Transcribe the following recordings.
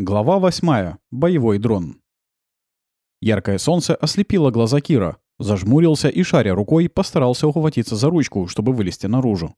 Глава 8. Боевой дрон. Яркое солнце ослепило глаза Кира. Зажмурился и, шаря рукой, постарался ухватиться за ручку, чтобы вылезти наружу.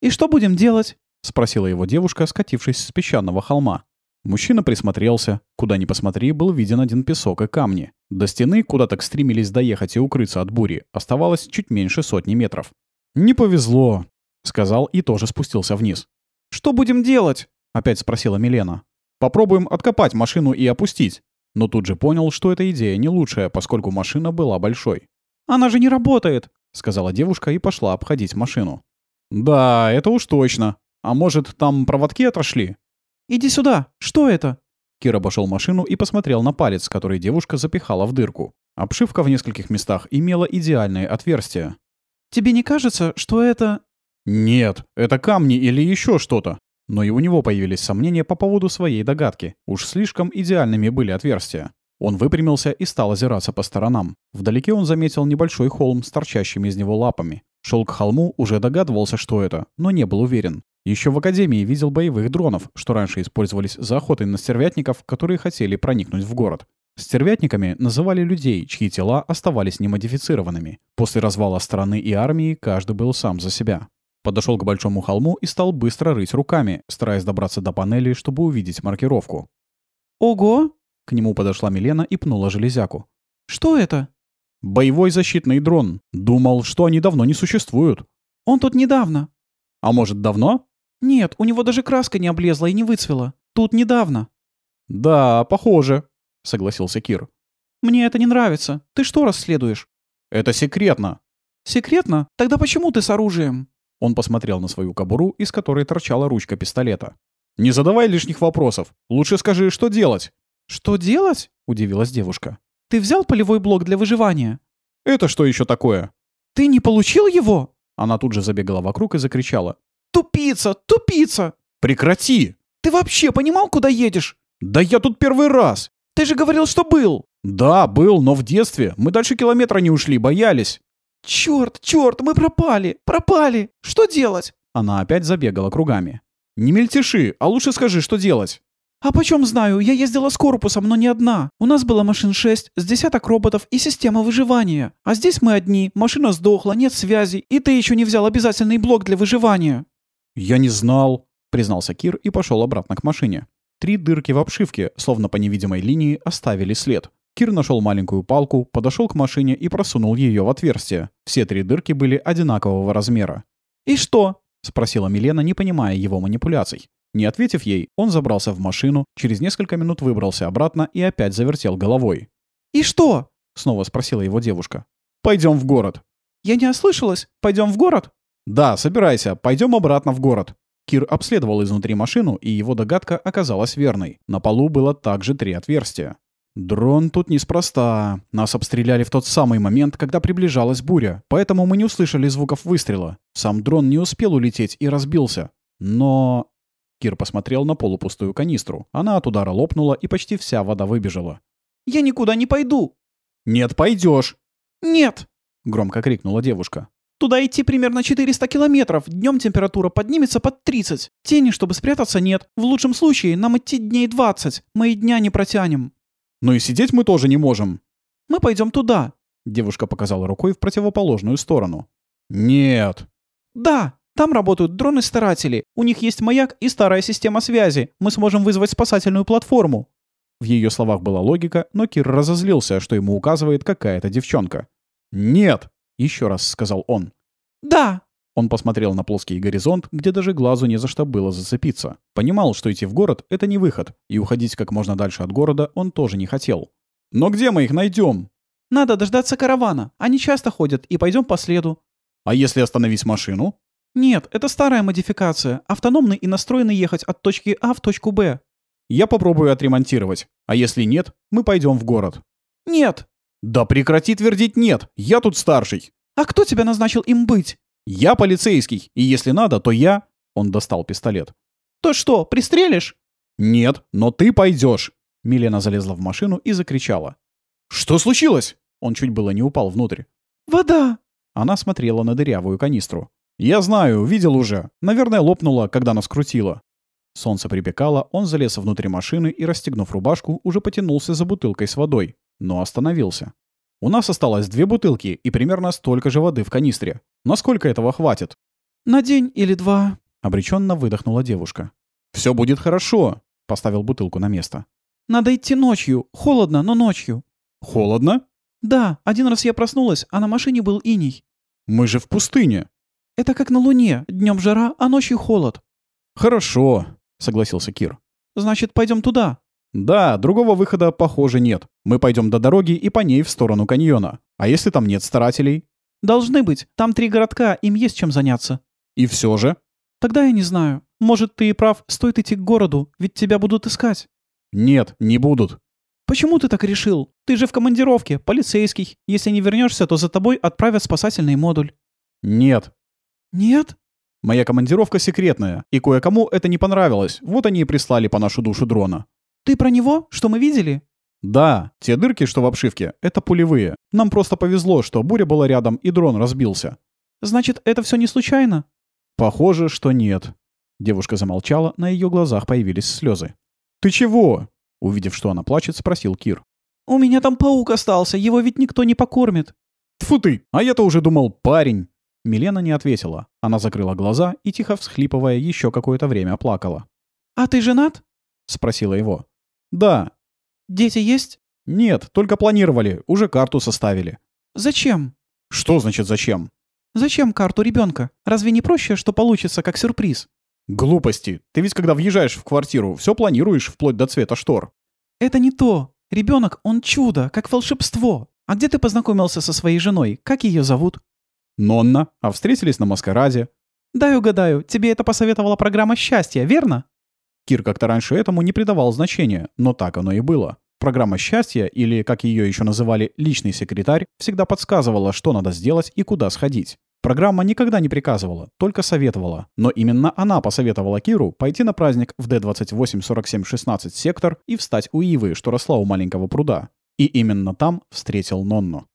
«И что будем делать?» — спросила его девушка, скатившись с песчаного холма. Мужчина присмотрелся. Куда ни посмотри, был виден один песок и камни. До стены, куда так стремились доехать и укрыться от бури, оставалось чуть меньше сотни метров. «Не повезло», — сказал и тоже спустился вниз. «Что будем делать?» — опять спросила Милена. Попробуем откопать машину и опустить. Но тут же понял, что эта идея не лучшая, поскольку машина была большой. «Она же не работает», — сказала девушка и пошла обходить машину. «Да, это уж точно. А может, там проводки отошли?» «Иди сюда. Что это?» Кир обошел машину и посмотрел на палец, который девушка запихала в дырку. Обшивка в нескольких местах имела идеальные отверстия. «Тебе не кажется, что это...» «Нет, это камни или еще что-то. Но и у него появились сомнения по поводу своей догадки. Уж слишком идеальными были отверстия. Он выпрямился и стал озираться по сторонам. Вдалеке он заметил небольшой холм с торчащими из него лапами. Шел к холму, уже догадывался, что это, но не был уверен. Еще в Академии видел боевых дронов, что раньше использовались за охотой на стервятников, которые хотели проникнуть в город. Стервятниками называли людей, чьи тела оставались немодифицированными. После развала страны и армии каждый был сам за себя. Подошел к большому холму и стал быстро рыть руками, стараясь добраться до панели, чтобы увидеть маркировку. «Ого!» — к нему подошла Милена и пнула железяку. «Что это?» «Боевой защитный дрон. Думал, что они давно не существуют». «Он тут недавно». «А может, давно?» «Нет, у него даже краска не облезла и не выцвела. Тут недавно». «Да, похоже», — согласился Кир. «Мне это не нравится. Ты что расследуешь?» «Это секретно». «Секретно? Тогда почему ты с оружием?» Он посмотрел на свою кобуру, из которой торчала ручка пистолета. «Не задавай лишних вопросов. Лучше скажи, что делать». «Что делать?» — удивилась девушка. «Ты взял полевой блок для выживания?» «Это что еще такое?» «Ты не получил его?» Она тут же забегала вокруг и закричала. «Тупица! Тупица!» «Прекрати!» «Ты вообще понимал, куда едешь?» «Да я тут первый раз!» «Ты же говорил, что был!» «Да, был, но в детстве. Мы дальше километра не ушли, боялись». «Черт, черт, мы пропали! Пропали! Что делать?» Она опять забегала кругами. «Не мельтеши, а лучше скажи, что делать». «А почем знаю? Я ездила с корпусом, но не одна. У нас было машин шесть, с десяток роботов и система выживания. А здесь мы одни, машина сдохла, нет связи, и ты еще не взял обязательный блок для выживания». «Я не знал», — признался Кир и пошел обратно к машине. Три дырки в обшивке, словно по невидимой линии, оставили след. Кир нашел маленькую палку, подошел к машине и просунул ее в отверстие. Все три дырки были одинакового размера. «И что?» — спросила Милена, не понимая его манипуляций. Не ответив ей, он забрался в машину, через несколько минут выбрался обратно и опять завертел головой. «И что?» — снова спросила его девушка. «Пойдем в город». «Я не ослышалась. Пойдем в город?» «Да, собирайся. Пойдем обратно в город». Кир обследовал изнутри машину, и его догадка оказалась верной. На полу было также три отверстия. Дрон тут неспроста. Нас обстреляли в тот самый момент, когда приближалась буря, поэтому мы не услышали звуков выстрела. Сам дрон не успел улететь и разбился. Но... Кир посмотрел на полупустую канистру. Она от удара лопнула, и почти вся вода выбежала. «Я никуда не пойду!» «Нет, пойдешь!» «Нет!» — громко крикнула девушка. «Туда идти примерно 400 километров. Днем температура поднимется под 30. Тени, чтобы спрятаться, нет. В лучшем случае нам идти дней 20. Мы и дня не протянем». Но и сидеть мы тоже не можем. Мы пойдем туда. Девушка показала рукой в противоположную сторону. Нет. Да, там работают дроны-старатели. У них есть маяк и старая система связи. Мы сможем вызвать спасательную платформу. В ее словах была логика, но Кир разозлился, что ему указывает какая-то девчонка. «Нет!» — еще раз сказал он. «Да!» Он посмотрел на плоский горизонт, где даже глазу не за что было зацепиться. Понимал, что идти в город — это не выход, и уходить как можно дальше от города он тоже не хотел. «Но где мы их найдем? «Надо дождаться каравана. Они часто ходят, и пойдем по следу». «А если остановить машину?» «Нет, это старая модификация. Автономный и настроенный ехать от точки А в точку Б». «Я попробую отремонтировать. А если нет, мы пойдем в город». «Нет». «Да прекрати твердить нет. Я тут старший». «А кто тебя назначил им быть?» «Я полицейский, и если надо, то я...» Он достал пистолет. «То что, пристрелишь?» «Нет, но ты пойдешь. Милена залезла в машину и закричала. «Что случилось?» Он чуть было не упал внутрь. «Вода!» Она смотрела на дырявую канистру. «Я знаю, видел уже. Наверное, лопнула, когда нас крутило». Солнце припекало, он залез внутрь машины и, расстегнув рубашку, уже потянулся за бутылкой с водой, но остановился. «У нас осталось две бутылки и примерно столько же воды в канистре. Насколько этого хватит?» «На день или два», — обреченно выдохнула девушка. «Все будет хорошо», — поставил бутылку на место. «Надо идти ночью. Холодно, но ночью». «Холодно?» «Да, один раз я проснулась, а на машине был иней». «Мы же в пустыне». «Это как на Луне. Днем жара, а ночью холод». «Хорошо», — согласился Кир. «Значит, пойдем туда». «Да, другого выхода, похоже, нет. Мы пойдем до дороги и по ней в сторону каньона. А если там нет старателей?» «Должны быть. Там три городка, им есть чем заняться». «И все же?» «Тогда я не знаю. Может, ты и прав, стоит идти к городу, ведь тебя будут искать». «Нет, не будут». «Почему ты так решил? Ты же в командировке, полицейский. Если не вернешься, то за тобой отправят спасательный модуль». «Нет». «Нет?» «Моя командировка секретная, и кое-кому это не понравилось. Вот они и прислали по нашу душу дрона». «Ты про него? Что мы видели?» «Да, те дырки, что в обшивке, это пулевые. Нам просто повезло, что буря была рядом и дрон разбился». «Значит, это все не случайно?» «Похоже, что нет». Девушка замолчала, на ее глазах появились слезы. «Ты чего?» Увидев, что она плачет, спросил Кир. «У меня там паук остался, его ведь никто не покормит». Тфу ты, а я-то уже думал, парень. Милена не ответила. Она закрыла глаза и, тихо всхлипывая, еще какое-то время плакала. «А ты женат?» — спросила его. «Да». «Дети есть?» «Нет, только планировали, уже карту составили». «Зачем?» «Что значит зачем?» «Зачем карту ребенка? Разве не проще, что получится как сюрприз?» «Глупости. Ты ведь когда въезжаешь в квартиру, все планируешь вплоть до цвета штор». «Это не то. Ребенок, он чудо, как волшебство. А где ты познакомился со своей женой? Как ее зовут?» «Нонна. А встретились на маскараде». «Дай угадаю, тебе это посоветовала программа счастья, верно?» Кир как-то раньше этому не придавал значения, но так оно и было. Программа счастья, или, как ее еще называли, личный секретарь, всегда подсказывала, что надо сделать и куда сходить. Программа никогда не приказывала, только советовала. Но именно она посоветовала Киру пойти на праздник в D284716 сектор и встать у Ивы, что росла у маленького пруда. И именно там встретил Нонну.